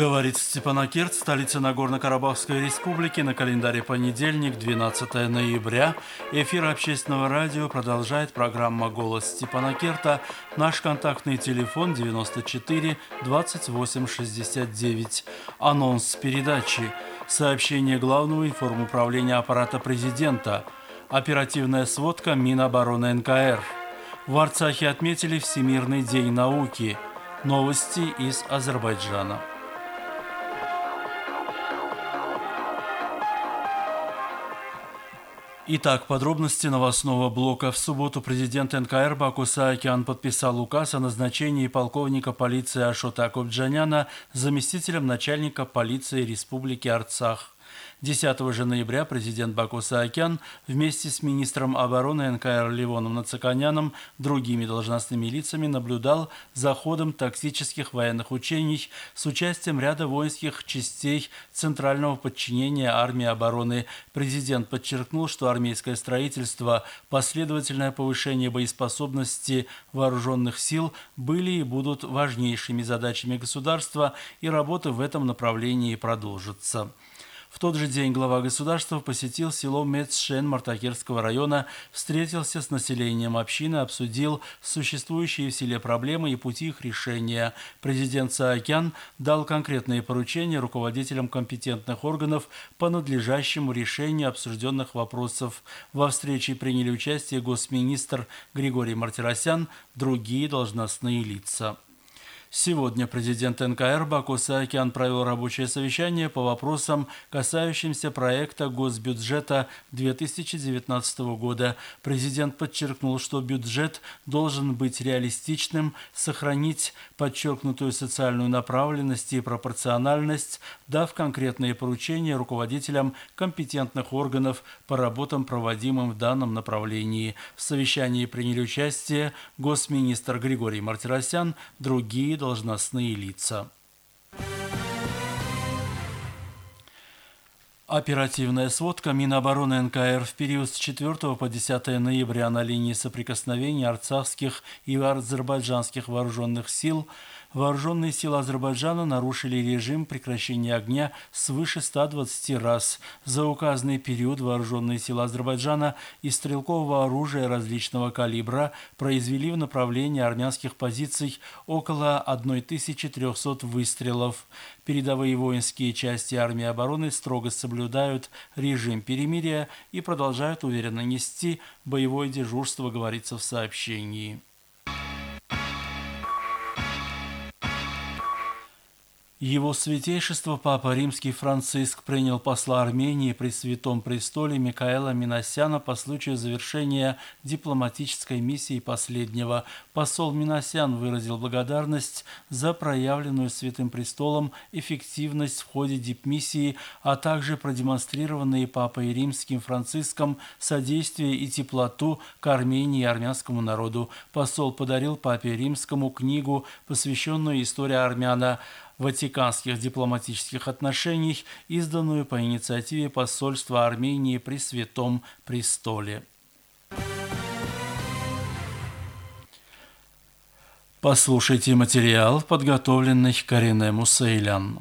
Говорит Степанакерт, столица Нагорно-Карабахской республики, на календаре понедельник, 12 ноября. Эфир общественного радио продолжает программа «Голос Степанакерта». Наш контактный телефон 94 28 69. Анонс передачи. Сообщение Главного информуправления аппарата президента. Оперативная сводка Минобороны НКР. В Арцахе отметили Всемирный день науки. Новости из Азербайджана. Итак, подробности новостного блока. В субботу президент НКР Баку Саакян подписал указ о назначении полковника полиции Ашота Кобджаняна заместителем начальника полиции Республики Арцах. 10 же ноября президент Баку Саакян вместе с министром обороны НКР Ливоном Нацаканяном, другими должностными лицами наблюдал за ходом тактических военных учений с участием ряда воинских частей Центрального подчинения армии обороны. Президент подчеркнул, что армейское строительство, последовательное повышение боеспособности вооруженных сил были и будут важнейшими задачами государства, и работа в этом направлении продолжится. В тот же день глава государства посетил село Мецшен Мартакерского района, встретился с населением общины, обсудил существующие в селе проблемы и пути их решения. Президент Саакян дал конкретные поручения руководителям компетентных органов по надлежащему решению обсужденных вопросов. Во встрече приняли участие госминистр Григорий Мартиросян, другие должностные лица. Сегодня президент НКР Баку Саакян провел рабочее совещание по вопросам, касающимся проекта госбюджета 2019 года. Президент подчеркнул, что бюджет должен быть реалистичным, сохранить подчеркнутую социальную направленность и пропорциональность, дав конкретные поручения руководителям компетентных органов по работам, проводимым в данном направлении. В совещании приняли участие госминистр Григорий Мартиросян, другие должностные лица. Оперативная сводка Минобороны НКР в период с 4 по 10 ноября на линии соприкосновения арцахских и азербайджанских вооруженных сил – вооруженные силы Азербайджана нарушили режим прекращения огня свыше 120 раз. За указанный период вооруженные силы Азербайджана из стрелкового оружия различного калибра произвели в направлении армянских позиций около 1300 выстрелов. Передовые воинские части армии обороны строго соблюдают режим перемирия и продолжают уверенно нести боевое дежурство, говорится в сообщении. Его святейшество Папа Римский Франциск принял посла Армении при Святом Престоле Микаэла Миносяна по случаю завершения дипломатической миссии последнего. Посол Миносян выразил благодарность за проявленную Святым Престолом эффективность в ходе дипмиссии, а также продемонстрированные Папой Римским Франциском содействие и теплоту к Армении и армянскому народу. Посол подарил Папе Римскому книгу, посвященную истории армяна Ватиканских дипломатических отношений, изданную по инициативе посольства Армении при Святом Престоле. Послушайте материал, подготовленный Карине Мусейлян.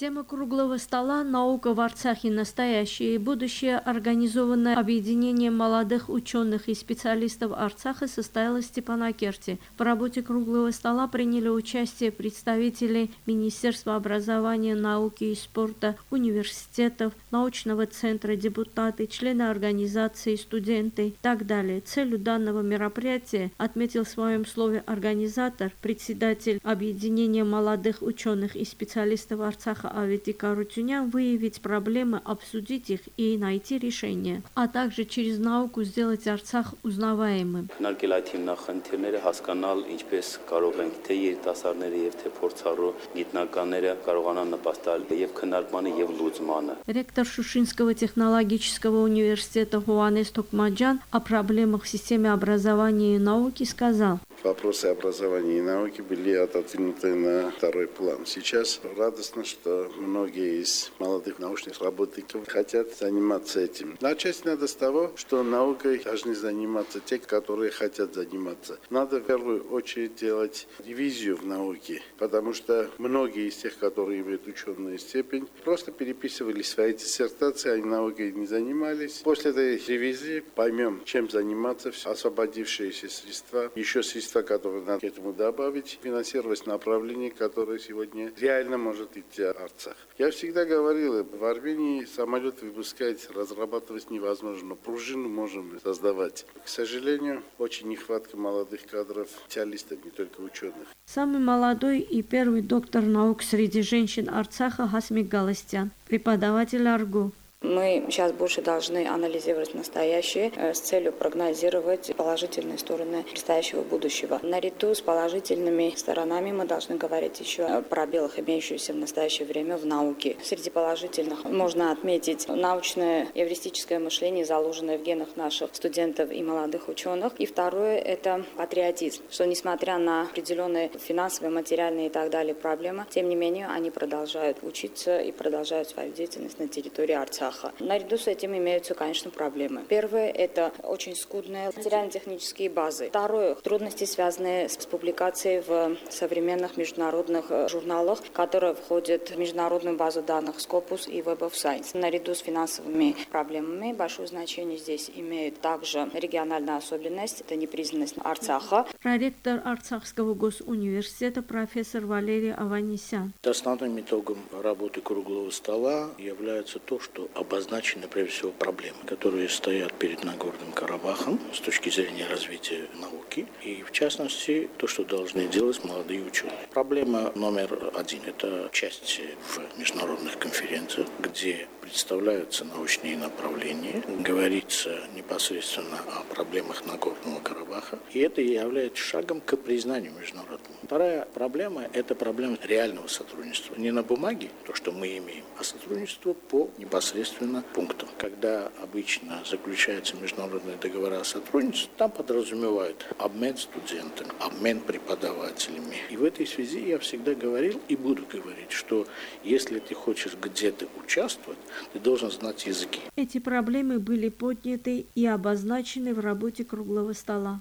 Тема круглого стола «Наука в Арцахе. Настоящее и будущее», организованное объединением молодых ученых и специалистов Арцаха, состоялась в Степанакерте. В работе круглого стола приняли участие представители Министерства образования, науки и спорта, университетов, научного центра, депутаты, члены организации, студенты и так далее. Целью данного мероприятия отметил в своем слове организатор, председатель объединения молодых ученых и специалистов Арцаха Авети Карутюнян выявить проблемы, обсудить их и найти решение, а также через науку сделать Арцах узнаваемым. Քննարկել այդ հիմնախնդիրները, հասկանալ ինչպես կարող ենք թե երիտասարդները եւ թե փորձառու գիտնականները կարողանան նպաստալ եւ քննարկմանը եւ լուծմանը։ Ректор Шушинского технологического университета Хуанес Токмаджан о проблемах в системе образования и науки сказал. вопросы образования и науки были отодвинуты на второй план. Сейчас радостно, что многие из молодых научных работников хотят заниматься этим. Начать надо с того, что наукой должны заниматься те, которые хотят заниматься. Надо в первую очередь делать ревизию в науке, потому что многие из тех, которые имеют ученую степень, просто переписывали свои диссертации, они наукой не занимались. После этой ревизии поймем, чем заниматься, освободившиеся средства, еще средства, которые надо к этому добавить, финансировать направление, которое сегодня реально может идти Арцах. Я всегда говорил, в Армении самолет выпускать, разрабатывать невозможно, но пружину можем создавать. К сожалению, очень нехватка молодых кадров, специалистов, не только ученых. Самый молодой и первый доктор наук среди женщин Арцаха Хасмик Галастян, преподаватель АРГУ. Мы сейчас больше должны анализировать настоящее э, с целью прогнозировать положительные стороны предстоящего будущего. Наряду с положительными сторонами мы должны говорить еще о пробелах, имеющихся в настоящее время в науке. Среди положительных можно отметить научное эвристическое мышление, заложенное в генах наших студентов и молодых ученых. И второе – это патриотизм, что несмотря на определенные финансовые, материальные и так далее проблемы, тем не менее они продолжают учиться и продолжают свою деятельность на территории Арцаха. Казаха. Наряду с этим имеются, конечно, проблемы. Первое – это очень скудные материально-технические базы. Второе – трудности, связанные с публикацией в современных международных э, журналах, которые входят в международную базу данных Scopus и Web of Science. Наряду с финансовыми проблемами большое значение здесь имеет также региональная особенность – это непризнанность Арцаха. Проректор Арцахского госуниверситета профессор Валерий Аванесян. Основным итогом работы круглого стола является то, что обозначены прежде всего проблемы, которые стоят перед Нагорным Карабахом с точки зрения развития науки и, в частности, то, что должны делать молодые ученые. Проблема номер один – это часть в международных конференциях, где представляются научные направления, говорится непосредственно о проблемах Нагорного Карабаха, и это является шагом к признанию международному. Вторая проблема – это проблема реального сотрудничества. Не на бумаге, то, что мы имеем, а сотрудничество по непосредственно пунктам. Когда обычно заключаются международные договоры о сотрудничестве, там подразумевают обмен студентами, обмен преподавателями. И в этой связи я всегда говорил и буду говорить, что если ты хочешь где-то участвовать, ты должен знать языки. Эти проблемы были подняты и обозначены в работе круглого стола.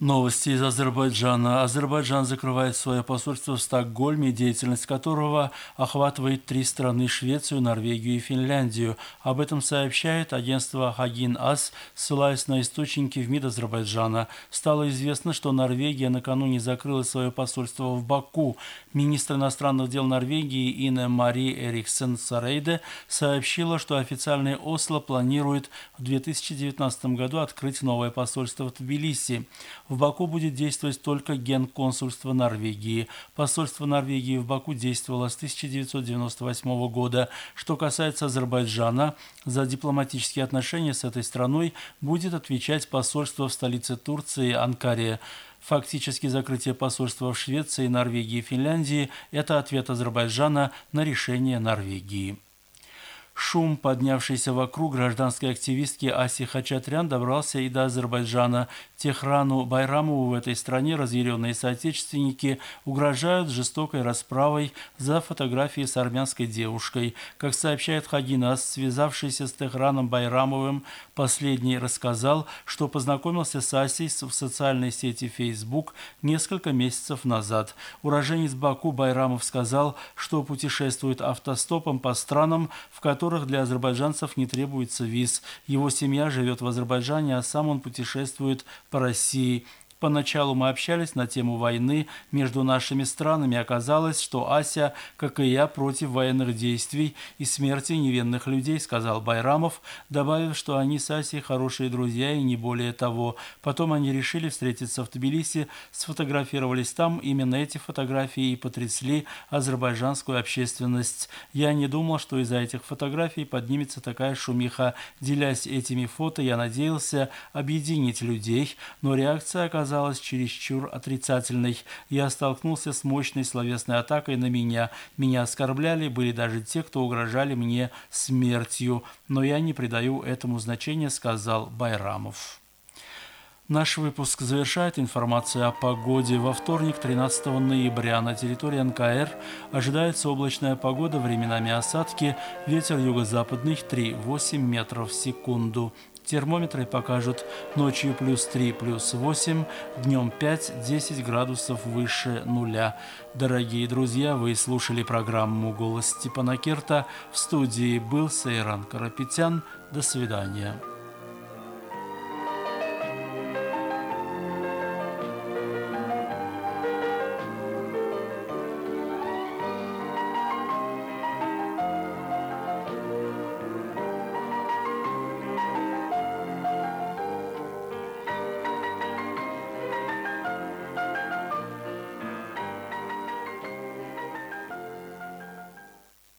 Новости из Азербайджана. Азербайджан закрывает свое посольство в Стокгольме, деятельность которого охватывает три страны – Швецию, Норвегию и Финляндию. Об этом сообщает агентство Хагин Ас, ссылаясь на источники в МИД Азербайджана. Стало известно, что Норвегия накануне закрыла свое посольство в Баку. Министр иностранных дел Норвегии Инна Мари Эриксен Сарейде сообщила, что официальный Осло планирует в 2019 году открыть новое посольство в Тбилиси. В Баку будет действовать только Генконсульство Норвегии. Посольство Норвегии в Баку действовало с 1998 года. Что касается Азербайджана, за дипломатические отношения с этой страной будет отвечать посольство в столице Турции Анкаре. Фактически закрытие посольства в Швеции, Норвегии и Финляндии – это ответ Азербайджана на решение Норвегии. Шум, поднявшийся вокруг гражданской активистки Аси Хачатрян, добрался и до Азербайджана. Техрану Байрамову в этой стране разъяренные соотечественники угрожают жестокой расправой за фотографии с армянской девушкой. Как сообщает Хагинас, связавшийся с Техраном Байрамовым, последний рассказал, что познакомился с Асей в социальной сети Facebook несколько месяцев назад. Уроженец Баку Байрамов сказал, что путешествует автостопом по странам, в которых для азербайджанцев не требуется виз. Его семья живет в Азербайджане, а сам он путешествует по России. Поначалу мы общались на тему войны между нашими странами. Оказалось, что Ася, как и я, против военных действий и смерти невинных людей, сказал Байрамов, добавив, что они с Асей хорошие друзья и не более того. Потом они решили встретиться в Тбилиси, сфотографировались там. Именно эти фотографии и потрясли азербайджанскую общественность. Я не думал, что из-за этих фотографий поднимется такая шумиха. Делясь этими фото, я надеялся объединить людей, но реакция оказалась оказалась чересчур отрицательной. Я столкнулся с мощной словесной атакой на меня. Меня оскорбляли, были даже те, кто угрожали мне смертью. Но я не придаю этому значения, сказал Байрамов. Наш выпуск завершает информация о погоде. Во вторник, 13 ноября, на территории НКР ожидается облачная погода, временами осадки, ветер юго-западный 3-8 метров в секунду. Термометры покажут ночью плюс 3, плюс 8, днем 5-10 градусов выше нуля. Дорогие друзья, вы слушали программу «Голос Степана Керта». В студии был Сейран Карапетян. До свидания.